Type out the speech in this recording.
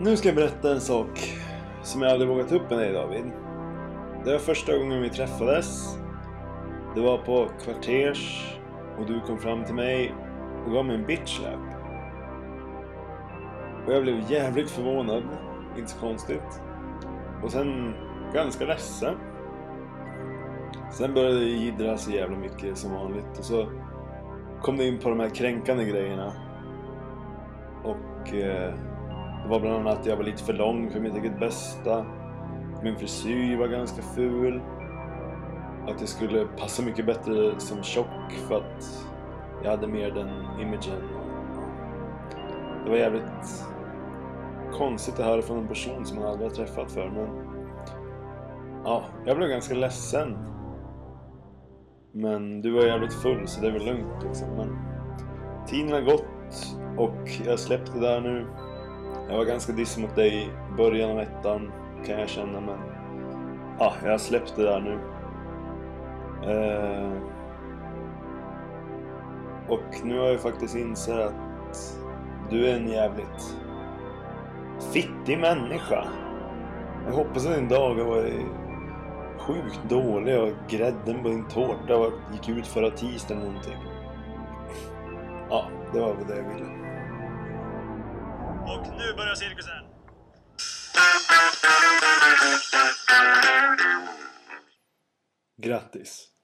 Nu ska jag berätta en sak som jag aldrig vågat ta upp med dig David. Det var första gången vi träffades. Det var på kvarters och du kom fram till mig och gav mig en bitchlap. Och jag blev jävligt förvånad, inte så konstigt. Och sen ganska ledsen. Sen började det jiddra så jävla mycket som vanligt och så kom det in på de här kränkande grejerna. Och eh, det var bland annat att jag var lite för lång för mitt eget bästa. Min frisyr var ganska ful. Att jag skulle passa mycket bättre som tjock för att jag hade mer den imagen. Det var jävligt konstigt att höra från en person som man aldrig har träffat för men ja, jag blev ganska ledsen. Men du var jävligt full så det är väl lugnt liksom. Men tiden har gått och jag släppte där nu. Jag var ganska diss mot dig i början av ettan kan jag känna men ja, jag släppte där nu. Eh, och nu har jag faktiskt insett att du är en jävligt fittig människa. Jag hoppas att din dag har varit sjukt dålig och grädden på din tårta gick ut förra tisdagen eller någonting. Ja, det var väl det jag ville. Och nu börjar cirkusen! Grattis!